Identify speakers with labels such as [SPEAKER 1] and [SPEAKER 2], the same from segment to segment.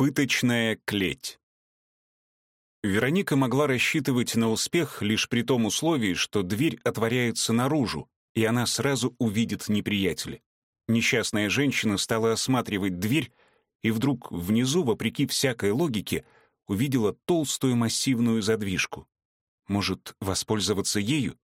[SPEAKER 1] Пыточная клеть. Вероника могла рассчитывать на успех лишь при том условии, что дверь отворяется наружу, и она сразу увидит неприятеля. Несчастная женщина стала осматривать дверь, и вдруг внизу, вопреки всякой логике, увидела толстую массивную задвижку. Может, воспользоваться ею?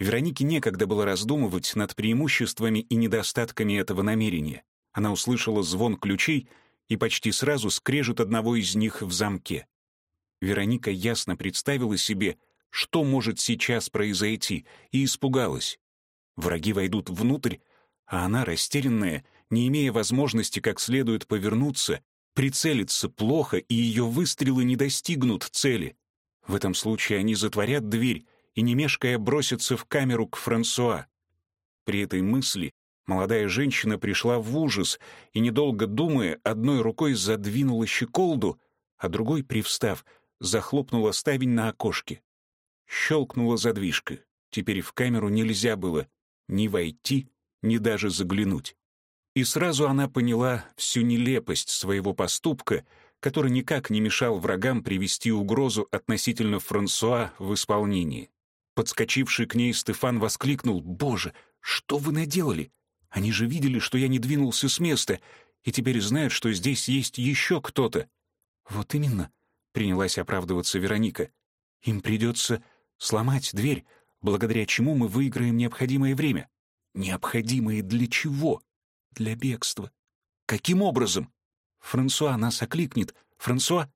[SPEAKER 1] Веронике некогда было раздумывать над преимуществами и недостатками этого намерения. Она услышала звон ключей и почти сразу скрежет одного из них в замке. Вероника ясно представила себе, что может сейчас произойти, и испугалась. Враги войдут внутрь, а она, растерянная, не имея возможности как следует повернуться, прицелится плохо, и ее выстрелы не достигнут цели. В этом случае они затворят дверь и, не мешкая, бросятся в камеру к Франсуа. При этой мысли Молодая женщина пришла в ужас и, недолго думая, одной рукой задвинула щеколду, а другой, привстав, захлопнула ставень на окошке. Щелкнула задвижка. Теперь в камеру нельзя было ни войти, ни даже заглянуть. И сразу она поняла всю нелепость своего поступка, который никак не мешал врагам привести угрозу относительно Франсуа в исполнение. Подскочивший к ней Стефан воскликнул «Боже, что вы наделали? Они же видели, что я не двинулся с места, и теперь знают, что здесь есть еще кто-то. Вот именно, принялась оправдываться Вероника. Им придется сломать дверь, благодаря чему мы выиграем необходимое время. Необходимое для чего? Для бегства. Каким образом? Франсуа нас окликнет. Франсуа?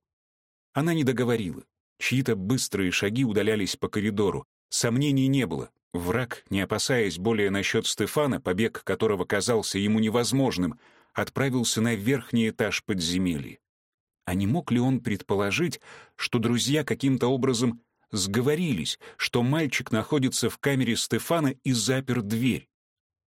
[SPEAKER 1] Она не договорила. Чьи-то быстрые шаги удалялись по коридору. Сомнений не было. Враг, не опасаясь более насчет Стефана, побег которого казался ему невозможным, отправился на верхний этаж подземелья. А не мог ли он предположить, что друзья каким-то образом сговорились, что мальчик находится в камере Стефана и запер дверь?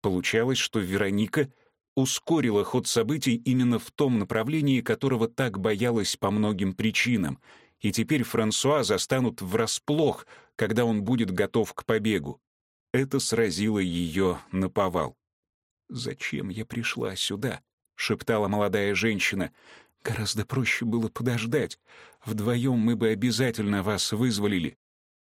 [SPEAKER 1] Получалось, что Вероника ускорила ход событий именно в том направлении, которого так боялась по многим причинам, и теперь Франсуа застанут врасплох, когда он будет готов к побегу. Это сразило ее на повал. «Зачем я пришла сюда?» — шептала молодая женщина. «Гораздо проще было подождать. Вдвоем мы бы обязательно вас вызволили».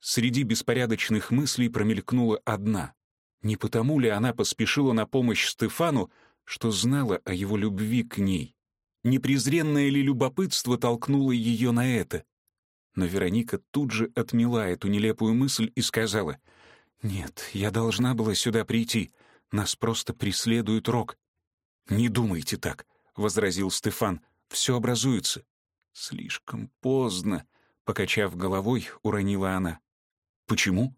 [SPEAKER 1] Среди беспорядочных мыслей промелькнула одна. Не потому ли она поспешила на помощь Стефану, что знала о его любви к ней? Непрезренное ли любопытство толкнуло ее на это? Но Вероника тут же отмела эту нелепую мысль и сказала — «Нет, я должна была сюда прийти. Нас просто преследует Рок». «Не думайте так», — возразил Стефан. «Все образуется». «Слишком поздно», — покачав головой, уронила она. «Почему?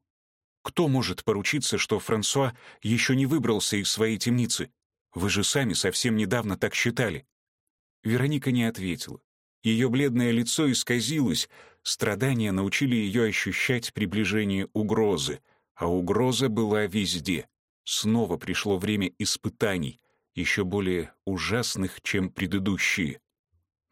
[SPEAKER 1] Кто может поручиться, что Франсуа еще не выбрался из своей темницы? Вы же сами совсем недавно так считали». Вероника не ответила. Ее бледное лицо исказилось, страдания научили ее ощущать приближение угрозы — а угроза была везде. Снова пришло время испытаний, еще более ужасных, чем предыдущие.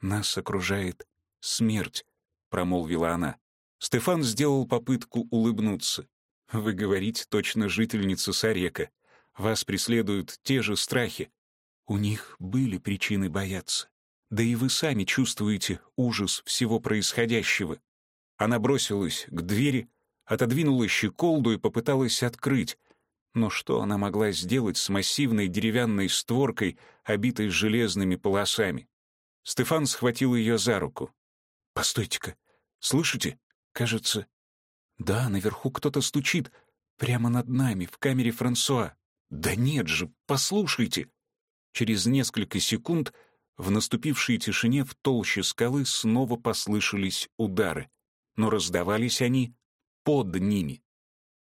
[SPEAKER 1] «Нас окружает смерть», — промолвила она. Стефан сделал попытку улыбнуться. «Вы говорите, точно жительница Сарека. Вас преследуют те же страхи. У них были причины бояться. Да и вы сами чувствуете ужас всего происходящего». Она бросилась к двери, отодвинула щеколду и попыталась открыть. Но что она могла сделать с массивной деревянной створкой, обитой железными полосами? Стефан схватил ее за руку. «Постойте-ка, слышите? Кажется...» «Да, наверху кто-то стучит, прямо над нами, в камере Франсуа. Да нет же, послушайте!» Через несколько секунд в наступившей тишине в толще скалы снова послышались удары. Но раздавались они под ними.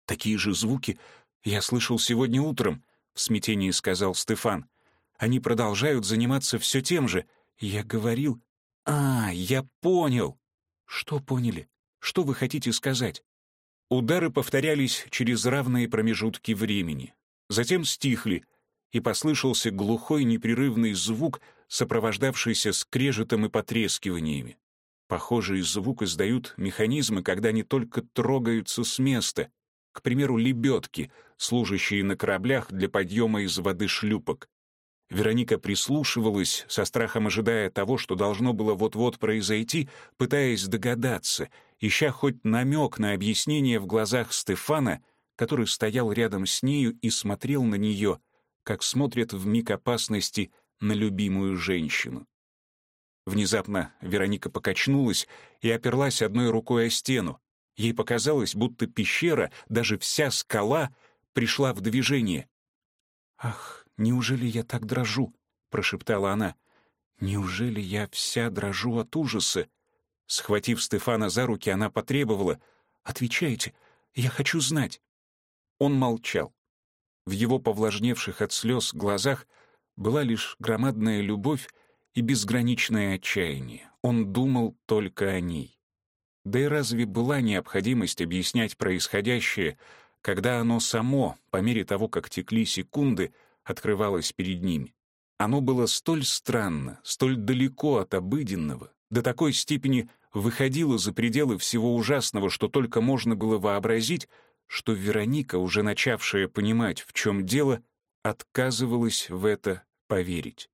[SPEAKER 1] Такие же звуки я слышал сегодня утром, в смятении сказал Стефан. Они продолжают заниматься все тем же. Я говорил... А, я понял. Что поняли? Что вы хотите сказать? Удары повторялись через равные промежутки времени. Затем стихли, и послышался глухой непрерывный звук, сопровождавшийся скрежетом и потрескиваниями. Похожий звук издают механизмы, когда они только трогаются с места. К примеру, лебедки, служащие на кораблях для подъема из воды шлюпок. Вероника прислушивалась, со страхом ожидая того, что должно было вот-вот произойти, пытаясь догадаться, ища хоть намек на объяснение в глазах Стефана, который стоял рядом с нею и смотрел на нее, как смотрят в миг опасности на любимую женщину. Внезапно Вероника покачнулась и оперлась одной рукой о стену. Ей показалось, будто пещера, даже вся скала, пришла в движение. «Ах, неужели я так дрожу?» — прошептала она. «Неужели я вся дрожу от ужаса?» Схватив Стефана за руки, она потребовала. «Отвечайте, я хочу знать». Он молчал. В его повлажневших от слез глазах была лишь громадная любовь и безграничное отчаяние. Он думал только о ней. Да и разве была необходимость объяснять происходящее, когда оно само, по мере того, как текли секунды, открывалось перед ними? Оно было столь странно, столь далеко от обыденного, до такой степени выходило за пределы всего ужасного, что только можно было вообразить, что Вероника, уже начавшая понимать, в чем дело, отказывалась в это поверить.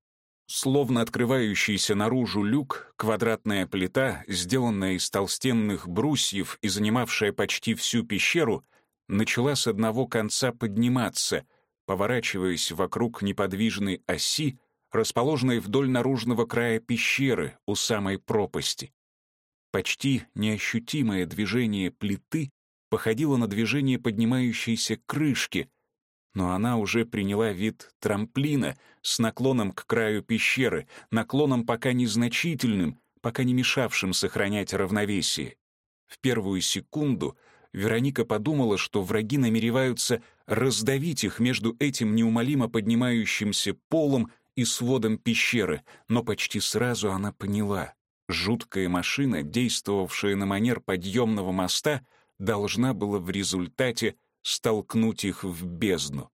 [SPEAKER 1] Словно открывающийся наружу люк, квадратная плита, сделанная из толстенных брусьев и занимавшая почти всю пещеру, начала с одного конца подниматься, поворачиваясь вокруг неподвижной оси, расположенной вдоль наружного края пещеры у самой пропасти. Почти неощутимое движение плиты походило на движение поднимающейся крышки, но она уже приняла вид трамплина с наклоном к краю пещеры, наклоном пока незначительным, пока не мешавшим сохранять равновесие. В первую секунду Вероника подумала, что враги намереваются раздавить их между этим неумолимо поднимающимся полом и сводом пещеры, но почти сразу она поняла — жуткая машина, действовавшая на манер подъемного моста, должна была в результате столкнуть их в бездну.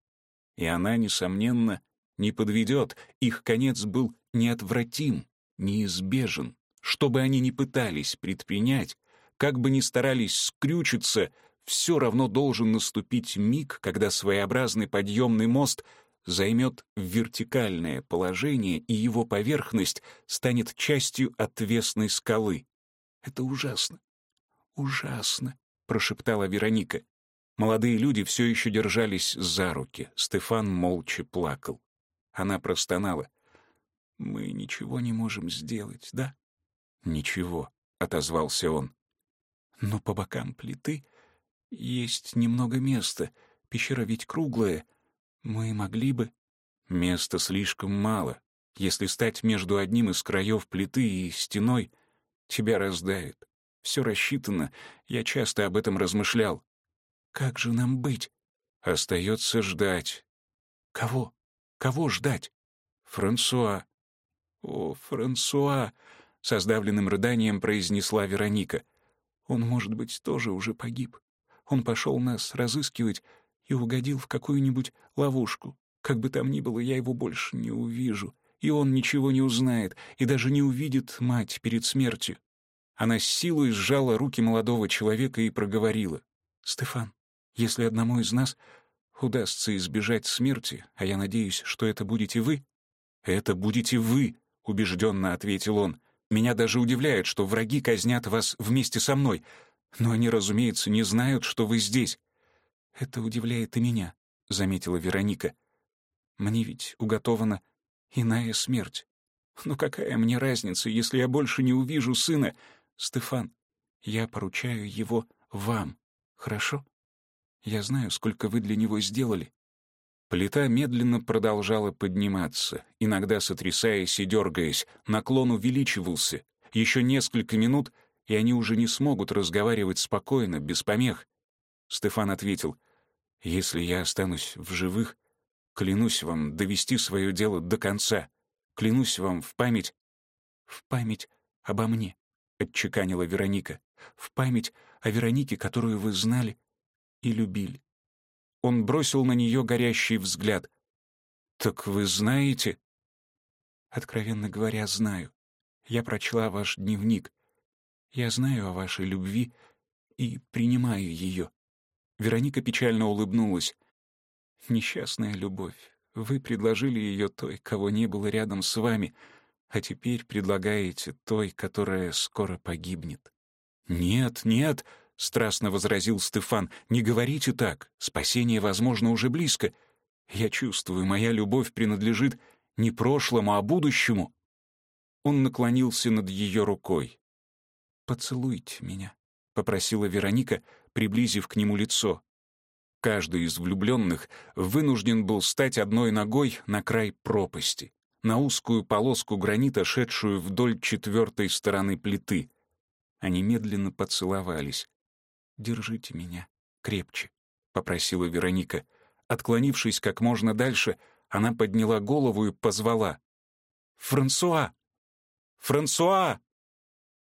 [SPEAKER 1] И она, несомненно, не подведет, их конец был неотвратим, неизбежен. Что бы они ни пытались предпринять, как бы ни старались скрючиться, все равно должен наступить миг, когда своеобразный подъемный мост займет вертикальное положение, и его поверхность станет частью отвесной скалы. «Это ужасно, ужасно», — прошептала Вероника. Молодые люди все еще держались за руки. Стефан молча плакал. Она простонала. «Мы ничего не можем сделать, да?» «Ничего», — отозвался он. «Но по бокам плиты есть немного места. Пещера ведь круглая. Мы могли бы...» «Места слишком мало. Если стать между одним из краев плиты и стеной, тебя раздавит. Все рассчитано. Я часто об этом размышлял. Как же нам быть? Остается ждать. Кого? Кого ждать? Франсуа. О, Франсуа, со сдавленным рыданием произнесла Вероника. Он, может быть, тоже уже погиб. Он пошел нас разыскивать и угодил в какую-нибудь ловушку. Как бы там ни было, я его больше не увижу, и он ничего не узнает, и даже не увидит мать перед смертью. Она с силой сжала руки молодого человека и проговорила. «Стефан, если одному из нас удастся избежать смерти, а я надеюсь, что это будете вы, это будете вы, убежденно ответил он. Меня даже удивляет, что враги казнят вас вместе со мной, но они, разумеется, не знают, что вы здесь. Это удивляет и меня, заметила Вероника. Мне ведь уготована иная смерть. Но какая мне разница, если я больше не увижу сына? Стефан, я поручаю его вам, хорошо? Я знаю, сколько вы для него сделали». Плита медленно продолжала подниматься, иногда сотрясаясь и дергаясь, наклон увеличивался. Еще несколько минут, и они уже не смогут разговаривать спокойно, без помех. Стефан ответил, «Если я останусь в живых, клянусь вам довести свое дело до конца. Клянусь вам в память...» «В память обо мне», — отчеканила Вероника. «В память о Веронике, которую вы знали и любили. Он бросил на нее горящий взгляд. «Так вы знаете?» «Откровенно говоря, знаю. Я прочла ваш дневник. Я знаю о вашей любви и принимаю ее». Вероника печально улыбнулась. «Несчастная любовь. Вы предложили ее той, кого не было рядом с вами, а теперь предлагаете той, которая скоро погибнет». «Нет, нет», — страстно возразил Стефан, — «не говорите так. Спасение, возможно, уже близко. Я чувствую, моя любовь принадлежит не прошлому, а будущему». Он наклонился над ее рукой. «Поцелуйте меня», — попросила Вероника, приблизив к нему лицо. Каждый из влюбленных вынужден был стать одной ногой на край пропасти, на узкую полоску гранита, шедшую вдоль четвертой стороны плиты. Они медленно поцеловались. «Держите меня крепче», — попросила Вероника. Отклонившись как можно дальше, она подняла голову и позвала. «Франсуа! Франсуа!»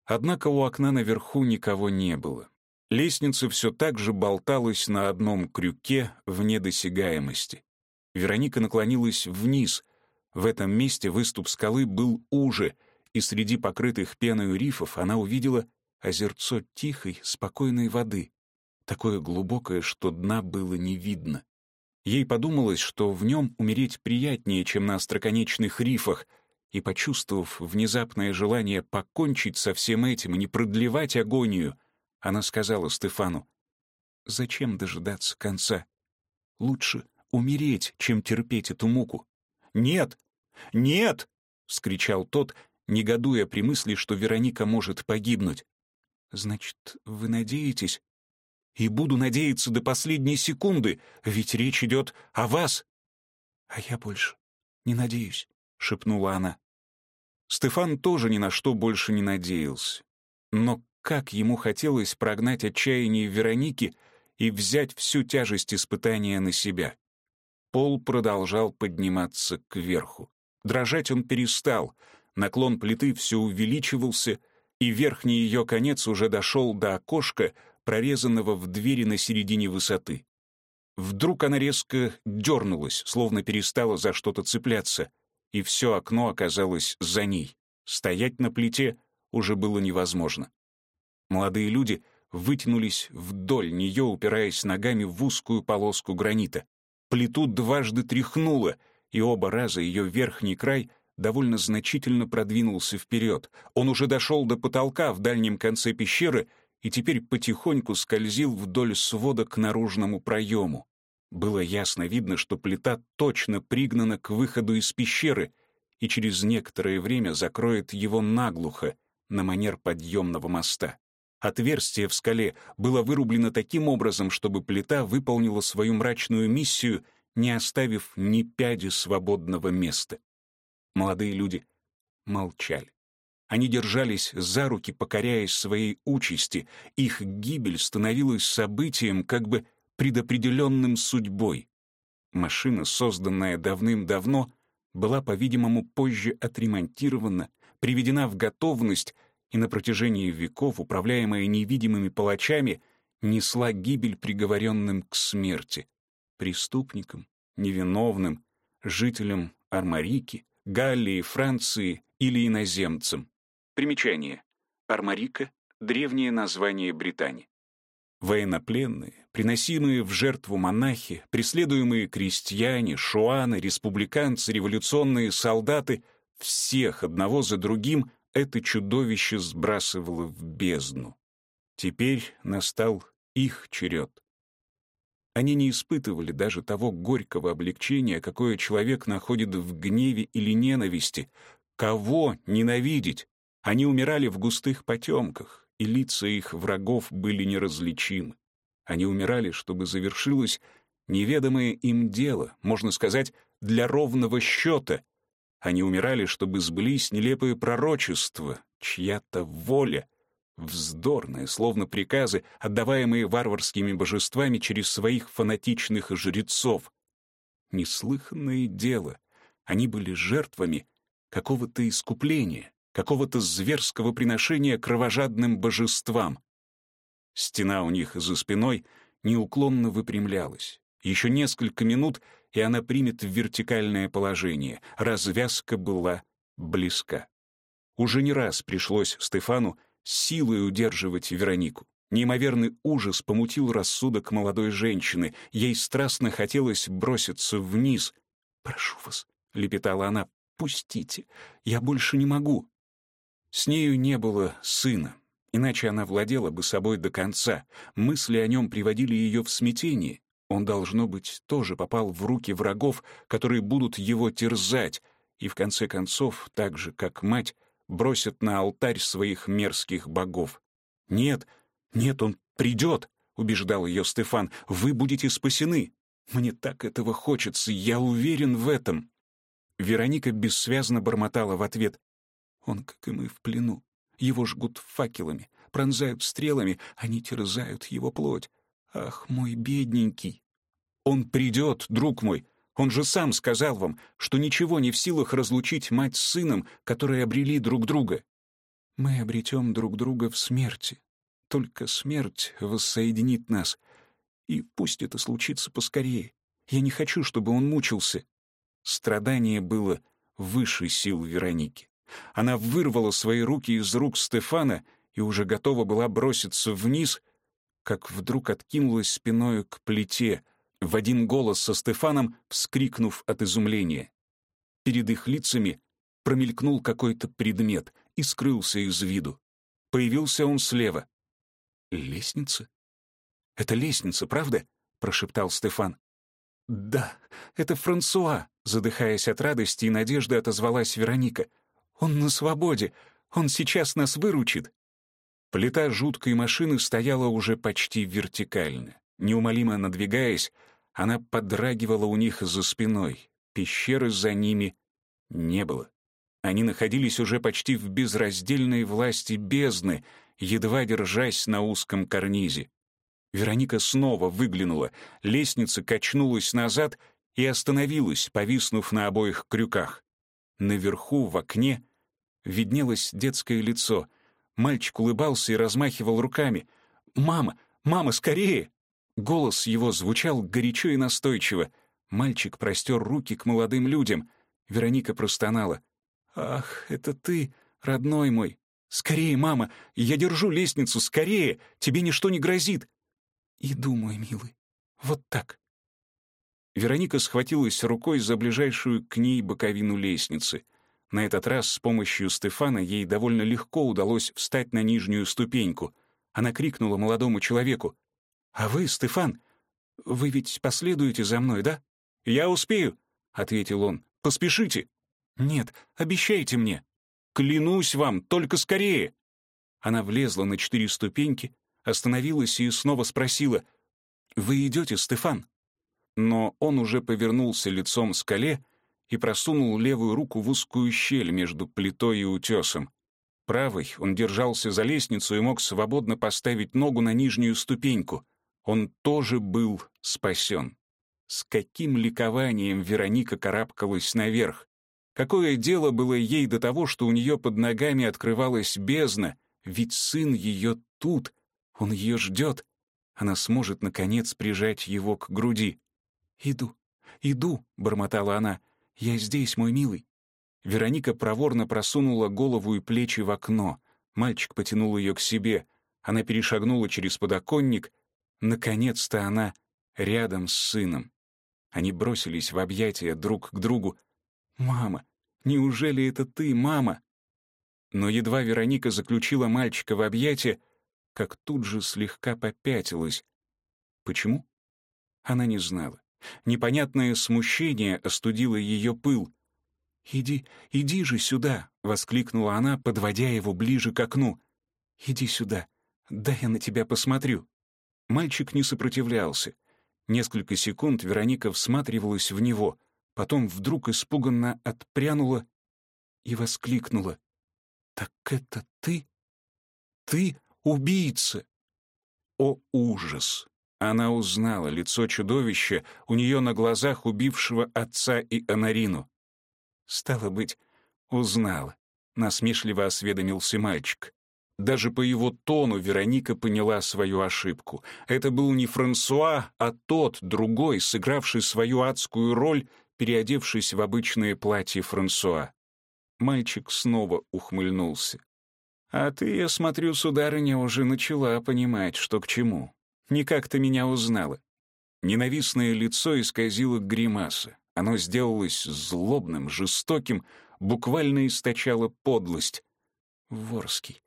[SPEAKER 1] Однако у окна наверху никого не было. Лестница все так же болталась на одном крюке вне досягаемости. Вероника наклонилась вниз. В этом месте выступ скалы был уже, и среди покрытых пеной рифов она увидела озерцо тихой, спокойной воды, такое глубокое, что дна было не видно. Ей подумалось, что в нем умереть приятнее, чем на остроконечных рифах, и, почувствовав внезапное желание покончить со всем этим и не продлевать агонию, она сказала Стефану, «Зачем дожидаться конца? Лучше умереть, чем терпеть эту муку». «Нет! Нет!» — вскричал тот, негодуя при мысли, что Вероника может погибнуть. «Значит, вы надеетесь?» «И буду надеяться до последней секунды, ведь речь идет о вас». «А я больше не надеюсь», — шепнула она. Стефан тоже ни на что больше не надеялся. Но как ему хотелось прогнать отчаяние Вероники и взять всю тяжесть испытания на себя. Пол продолжал подниматься кверху. Дрожать он перестал, наклон плиты все увеличивался, и верхний ее конец уже дошел до окошка, прорезанного в двери на середине высоты. Вдруг она резко дернулась, словно перестала за что-то цепляться, и все окно оказалось за ней. Стоять на плите уже было невозможно. Молодые люди вытянулись вдоль нее, упираясь ногами в узкую полоску гранита. Плиту дважды тряхнуло, и оба раза ее верхний край довольно значительно продвинулся вперед. Он уже дошел до потолка в дальнем конце пещеры и теперь потихоньку скользил вдоль свода к наружному проему. Было ясно видно, что плита точно пригнана к выходу из пещеры и через некоторое время закроет его наглухо на манер подъемного моста. Отверстие в скале было вырублено таким образом, чтобы плита выполнила свою мрачную миссию, не оставив ни пяди свободного места. Молодые люди молчали. Они держались за руки, покоряясь своей участи. Их гибель становилась событием, как бы предопределенным судьбой. Машина, созданная давным-давно, была, по-видимому, позже отремонтирована, приведена в готовность и на протяжении веков, управляемая невидимыми палачами, несла гибель приговоренным к смерти, преступникам, невиновным, жителям Армарики, Галлии, Франции или иноземцам. Примечание. Армарика — древнее название Британии. Военнопленные, приносимые в жертву монахи, преследуемые крестьяне, шуаны, республиканцы, революционные солдаты — всех одного за другим это чудовище сбрасывало в бездну. Теперь настал их черед. Они не испытывали даже того горького облегчения, какое человек находит в гневе или ненависти. Кого ненавидеть? Они умирали в густых потемках, и лица их врагов были неразличимы. Они умирали, чтобы завершилось неведомое им дело, можно сказать, для ровного счета — они умирали, чтобы сблись нелепые пророчества, чья-то воля, вздорные, словно приказы, отдаваемые варварскими божествами через своих фанатичных жрецов. Неслыханное дело. Они были жертвами какого-то искупления, какого-то зверского приношения кровожадным божествам. Стена у них за спиной неуклонно выпрямлялась. Еще несколько минут, и она примет вертикальное положение. Развязка была близка. Уже не раз пришлось Стефану силой удерживать Веронику. Неимоверный ужас помутил рассудок молодой женщины. Ей страстно хотелось броситься вниз, «Прошу вас», — лепетала она, — «пустите, я больше не могу». С нею не было сына, иначе она владела бы собой до конца. Мысли о нем приводили ее в смятение. Он, должно быть, тоже попал в руки врагов, которые будут его терзать, и в конце концов, так же, как мать, бросят на алтарь своих мерзких богов. «Нет, нет, он придет», — убеждал ее Стефан, — «вы будете спасены. Мне так этого хочется, я уверен в этом». Вероника бессвязно бормотала в ответ. «Он, как и мы, в плену. Его жгут факелами, пронзают стрелами, они терзают его плоть. Ах, мой бедненький! Он придет, друг мой, он же сам сказал вам, что ничего не в силах разлучить мать с сыном, которые обрели друг друга. Мы обретем друг друга в смерти. Только смерть воссоединит нас. И пусть это случится поскорее. Я не хочу, чтобы он мучился. Страдание было выше сил Вероники. Она вырвала свои руки из рук Стефана и уже готова была броситься вниз, как вдруг откинулась спиною к плите — в один голос со Стефаном, вскрикнув от изумления. Перед их лицами промелькнул какой-то предмет и скрылся из виду. Появился он слева. «Лестница? Это лестница, правда?» — прошептал Стефан. «Да, это Франсуа», — задыхаясь от радости и надежды, отозвалась Вероника. «Он на свободе. Он сейчас нас выручит». Плита жуткой машины стояла уже почти вертикально. Неумолимо надвигаясь, она подрагивала у них за спиной. Пещеры за ними не было. Они находились уже почти в безраздельной власти бездны, едва держась на узком карнизе. Вероника снова выглянула, лестница качнулась назад и остановилась, повиснув на обоих крюках. Наверху, в окне, виднелось детское лицо. Мальчик улыбался и размахивал руками. «Мама! Мама, скорее!» Голос его звучал горячо и настойчиво. Мальчик простер руки к молодым людям. Вероника простонала. «Ах, это ты, родной мой! Скорее, мама! Я держу лестницу, скорее! Тебе ничто не грозит!» «Иду, мой милый. Вот так». Вероника схватилась рукой за ближайшую к ней боковину лестницы. На этот раз с помощью Стефана ей довольно легко удалось встать на нижнюю ступеньку. Она крикнула молодому человеку. «А вы, Стефан, вы ведь последуете за мной, да?» «Я успею», — ответил он. «Поспешите». «Нет, обещайте мне». «Клянусь вам, только скорее». Она влезла на четыре ступеньки, остановилась и снова спросила. «Вы идете, Стефан?» Но он уже повернулся лицом к скале и просунул левую руку в узкую щель между плитой и утесом. Правой он держался за лестницу и мог свободно поставить ногу на нижнюю ступеньку — он тоже был спасен. С каким ликованием Вероника карабкалась наверх. Какое дело было ей до того, что у нее под ногами открывалась бездна, ведь сын ее тут, он ее ждет. Она сможет, наконец, прижать его к груди. «Иду, иду», — бормотала она, — «я здесь, мой милый». Вероника проворно просунула голову и плечи в окно. Мальчик потянул ее к себе. Она перешагнула через подоконник, Наконец-то она рядом с сыном. Они бросились в объятия друг к другу. «Мама, неужели это ты, мама?» Но едва Вероника заключила мальчика в объятия, как тут же слегка попятилась. Почему? Она не знала. Непонятное смущение остудило ее пыл. «Иди, иди же сюда!» — воскликнула она, подводя его ближе к окну. «Иди сюда, дай я на тебя посмотрю». Мальчик не сопротивлялся. Несколько секунд Вероника всматривалась в него, потом вдруг испуганно отпрянула и воскликнула. «Так это ты? Ты убийца!» О, ужас! Она узнала лицо чудовища у нее на глазах убившего отца и Анарину. «Стало быть, узнала», — насмешливо осведомился мальчик. Даже по его тону Вероника поняла свою ошибку. Это был не Франсуа, а тот, другой, сыгравший свою адскую роль, переодевшись в обычное платье Франсуа. Мальчик снова ухмыльнулся. «А ты, я смотрю, сударыня, уже начала понимать, что к чему. Не как ты меня узнала». Ненавистное лицо исказило гримаса. Оно сделалось злобным, жестоким, буквально источало подлость. «Ворский,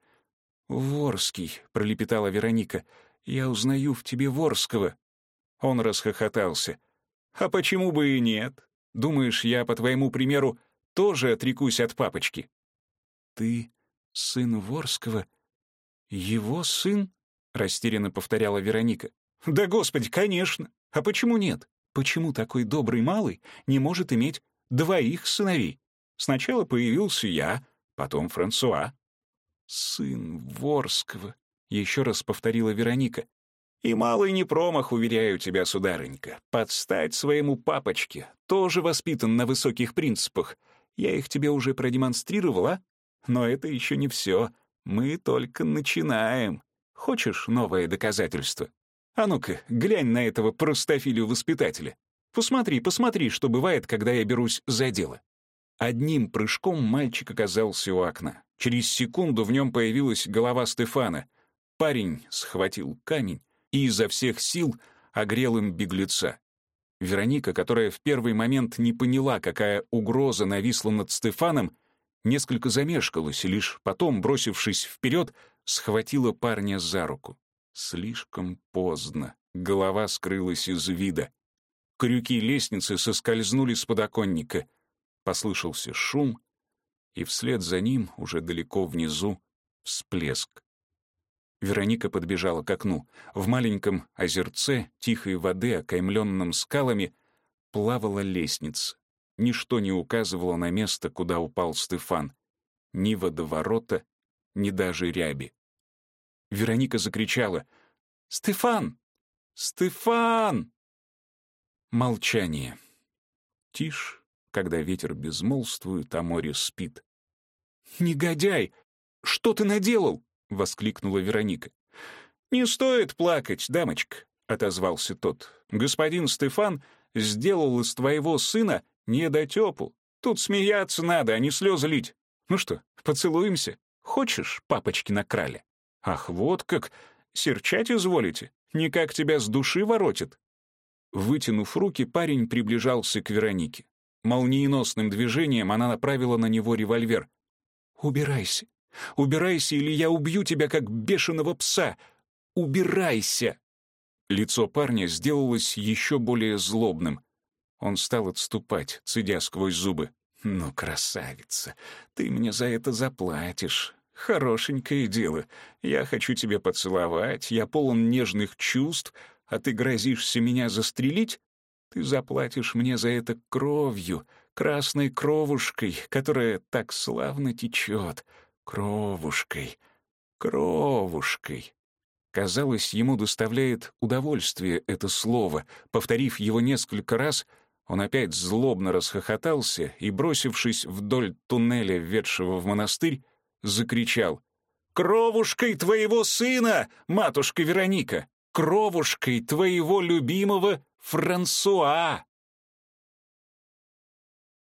[SPEAKER 1] Ворский», — пролепетала Вероника, — «я узнаю в тебе Ворского». Он расхохотался. «А почему бы и нет? Думаешь, я, по твоему примеру, тоже отрекусь от папочки?» «Ты сын Ворского? Его сын?» — растерянно повторяла Вероника. «Да, господи, конечно! А почему нет? Почему такой добрый малый не может иметь двоих сыновей? Сначала появился я, потом Франсуа». «Сын Ворского», — еще раз повторила Вероника. «И малый не промах, уверяю тебя, сударынька. Подстать своему папочке, тоже воспитан на высоких принципах. Я их тебе уже продемонстрировала, но это еще не все. Мы только начинаем. Хочешь новое доказательство? А ну-ка, глянь на этого простофилю-воспитателя. Посмотри, посмотри, что бывает, когда я берусь за дело. Одним прыжком мальчик оказался у окна. Через секунду в нем появилась голова Стефана. Парень схватил камень и изо всех сил огрел им беглеца. Вероника, которая в первый момент не поняла, какая угроза нависла над Стефаном, несколько замешкалась и лишь потом, бросившись вперед, схватила парня за руку. Слишком поздно. Голова скрылась из вида. Крюки лестницы соскользнули с подоконника. Послышался шум, и вслед за ним, уже далеко внизу, всплеск. Вероника подбежала к окну. В маленьком озерце тихой воды, окаймленном скалами, плавала лестница. Ничто не указывало на место, куда упал Стефан. Ни водоворота, ни даже ряби. Вероника закричала «Стефан! Стефан!» Молчание. Тишь, когда ветер безмолвствует, а море спит. «Негодяй! Что ты наделал?» — воскликнула Вероника. «Не стоит плакать, дамочка», — отозвался тот. «Господин Стефан сделал из твоего сына недотепу. Тут смеяться надо, а не слезы лить. Ну что, поцелуемся? Хочешь, папочки накрали?» «Ах, вот как! Серчать изволите? Никак тебя с души воротит?» Вытянув руки, парень приближался к Веронике. Молниеносным движением она направила на него револьвер. «Убирайся! Убирайся, или я убью тебя, как бешеного пса! Убирайся!» Лицо парня сделалось еще более злобным. Он стал отступать, цедя сквозь зубы. «Ну, красавица, ты мне за это заплатишь. Хорошенькое дело. Я хочу тебя поцеловать, я полон нежных чувств, а ты грозишься меня застрелить? Ты заплатишь мне за это кровью, красной кровушкой, которая так славно течет. Кровушкой, кровушкой. Казалось, ему доставляет удовольствие это слово. Повторив его несколько раз, он опять злобно расхохотался и, бросившись вдоль туннеля, ведшего в монастырь, закричал «Кровушкой твоего сына, матушка Вероника! Кровушкой твоего любимого Франсуа!»